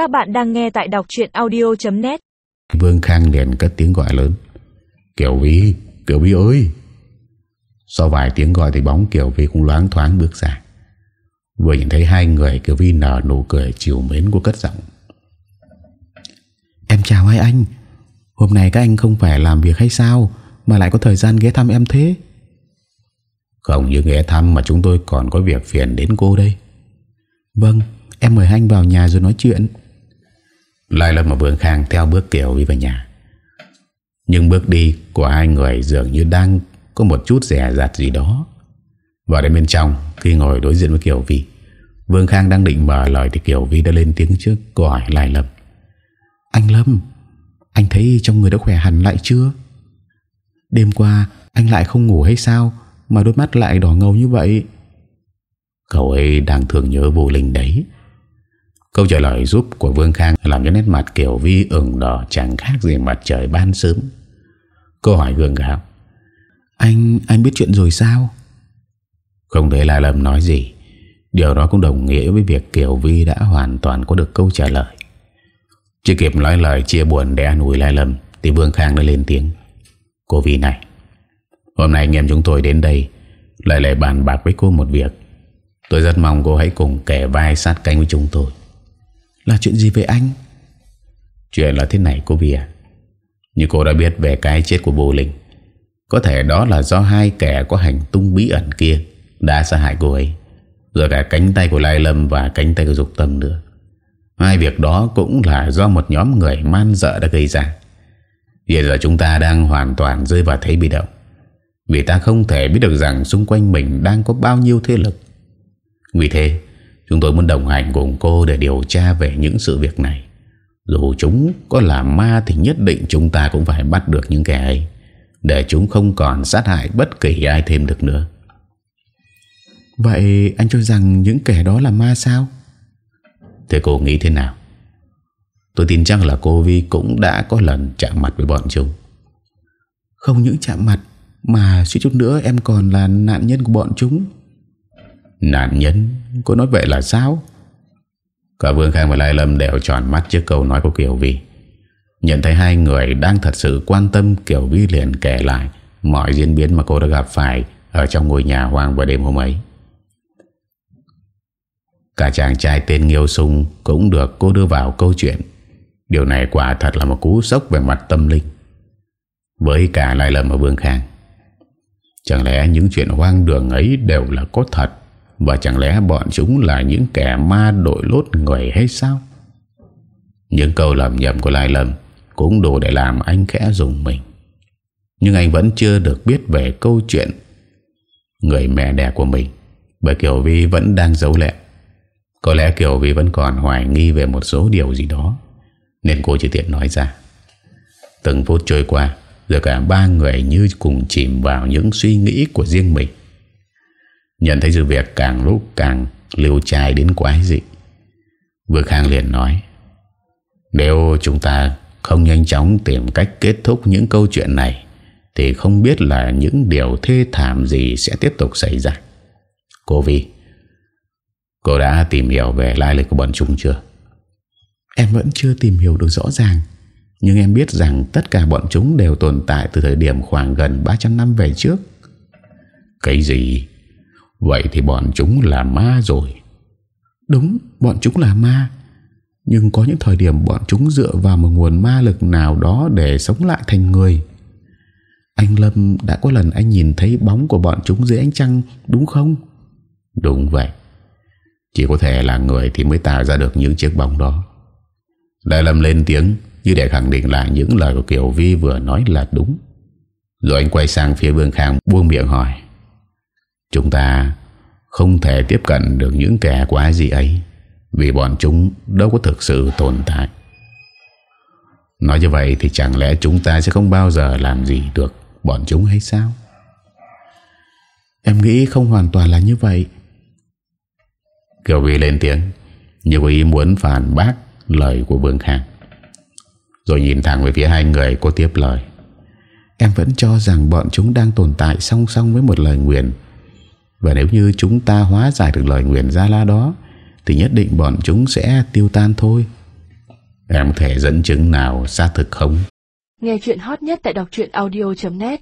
Các bạn đang nghe tại đọc chuyện audio.net Vương Khang liền cất tiếng gọi lớn. Kiều Vi, Kiều Vi ơi! Sau vài tiếng gọi thì bóng Kiều Vi cũng loáng thoáng bước ra. Vừa nhìn thấy hai người Kiều Vi nở nụ cười chiều mến của cất giọng. Em chào hai anh. Hôm nay các anh không phải làm việc hay sao Mà lại có thời gian ghé thăm em thế? Không như ghé thăm Mà chúng tôi còn có việc phiền đến cô đây. Vâng Em mời anh vào nhà rồi nói chuyện lại lần mà Vương Khang theo bước Kiều Vi vào nhà. Nhưng bước đi của hai người dường như đang có một chút rẻ rạt gì đó. Vào đến bên trong, Khi ngồi đối diện với Kiều Vi, Vương Khang đang định mở lời Thì Kiều Vi đã lên tiếng trước câu hỏi Lai Lâm Anh Lâm, Anh thấy trong người đã khỏe hẳn lại chưa? Đêm qua Anh lại không ngủ hay sao Mà đôi mắt lại đỏ ngầu như vậy? Cậu ấy đang thường nhớ vô linh đấy. Câu trả lời giúp của Vương Khang Làm cho nét mặt Kiều Vi ửng đỏ Chẳng khác gì mặt trời ban sớm. Câu hỏi gương gạo Anh, anh biết chuyện rồi sao? Không thấy Lai lầm nói gì. Điều đó cũng đồng nghĩa với việc Kiều Vi đã hoàn toàn có được câu trả lời. Chưa kịp nói lời chia buồn để an ủi Lai Lâm Thì Vương Khang đã lên tiếng Cô Vi này Hôm nay anh em chúng tôi đến đây Lại lại bàn bạc với cô một việc. Tôi rất mong cô hãy cùng kẻ vai sát cánh với chúng tôi. Là chuyện gì về anh? Chuyện là thế này, cô Vi à Như cô đã biết về cái chết của bồ Linh, Có thể đó là do hai kẻ có hành tung bí ẩn kia Đã sát hại cô ấy, Rồi cả cánh tay của Lai Lâm và cánh tay của Dục Tâm nữa. Hai việc đó cũng là do một nhóm người man dợ đã gây ra. Hiện giờ chúng ta đang hoàn toàn rơi vào thế bị động, Vì ta không thể biết được rằng xung quanh mình đang có bao nhiêu thế lực. Vì thế Chúng tôi muốn đồng hành cùng cô để điều tra về những sự việc này Dù chúng có là ma thì nhất định chúng ta cũng phải bắt được những kẻ ấy Để chúng không còn sát hại bất kỳ ai thêm được nữa Vậy anh cho rằng những kẻ đó là ma sao? Thế cô nghĩ thế nào? Tôi tin chắc là cô Vi cũng đã có lần chạm mặt với bọn chúng Không những chạm mặt Mà suýt chút nữa em còn là nạn nhân của bọn chúng Nạn nhân Cô nói vậy là sao? Cả Vương Khang và Lai Lâm đều tròn mắt trước câu nói của Kiều Vi. Nhận thấy hai người đang thật sự quan tâm, Kiều Vi liền kể lại Mọi diễn biến mà cô đã gặp phải Ở trong ngôi nhà hoang vào đêm hôm ấy. Cả chàng trai tên Nghiêu Sung Cũng được cô đưa vào câu chuyện. Điều này quả thật là một cú sốc về mặt tâm linh. Với cả Lai Lâm và Vương Khang, Chẳng lẽ những chuyện hoang đường ấy đều là có thật? Và chẳng lẽ bọn chúng là những kẻ ma đội lốt người hay sao? Những câu lầm nhầm của Lai Lâm Cũng đủ để làm anh khẽ dùng mình. Nhưng anh vẫn chưa được biết về câu chuyện Người mẹ đẻ của mình. Bởi Kiều Vi vẫn đang giấu lẹ Có lẽ Kiều Vi vẫn còn hoài nghi về một số điều gì đó, Nên cô chỉ tiện nói ra. Từng phút trôi qua Rồi cả ba người như cùng chìm vào những suy nghĩ của riêng mình. Nhận thấy sự việc càng lúc càng liều trai đến quái dị Vừa Khang liền nói Nếu chúng ta không nhanh chóng tìm cách kết thúc những câu chuyện này Thì không biết là những điều thê thảm gì sẽ tiếp tục xảy ra Cô Vi Cô đã tìm hiểu về lai lịch của bọn chúng chưa? Em vẫn chưa tìm hiểu được rõ ràng Nhưng em biết rằng tất cả bọn chúng đều tồn tại từ thời điểm khoảng gần 300 năm về trước Cái gì? Vậy thì bọn chúng là ma rồi. Đúng bọn chúng là ma. Nhưng có những thời điểm bọn chúng dựa vào một nguồn ma lực nào đó để sống lại thành người. Anh Lâm đã có lần anh nhìn thấy bóng của bọn chúng dưới ánh trăng đúng không? Đúng vậy. Chỉ có thể là người thì mới tạo ra được những chiếc bóng đó. Đại Lâm lên tiếng Như để khẳng định lại những lời của Kiều Vi vừa nói là đúng. Rồi anh quay sang phía Vương Khang buông miệng hỏi Chúng ta không thể tiếp cận được những kẻ quái gì ấy, vì bọn chúng đâu có thực sự tồn tại. Nói như vậy thì chẳng lẽ chúng ta sẽ không bao giờ làm gì được bọn chúng hay sao? Em nghĩ không hoàn toàn là như vậy. Kiều Vi lên tiếng, như ý muốn phản bác lời của Vương Khang. Rồi nhìn thẳng về phía hai người cô tiếp lời. Em vẫn cho rằng bọn chúng đang tồn tại song song với một lời nguyện và nếu như chúng ta hóa giải được lời nguyện Gia La đó, Thì nhất định bọn chúng sẽ tiêu tan thôi Em có thể dẫn chứng nào xác thực không? Nghe chuyện hot nhất tại đọc audio.net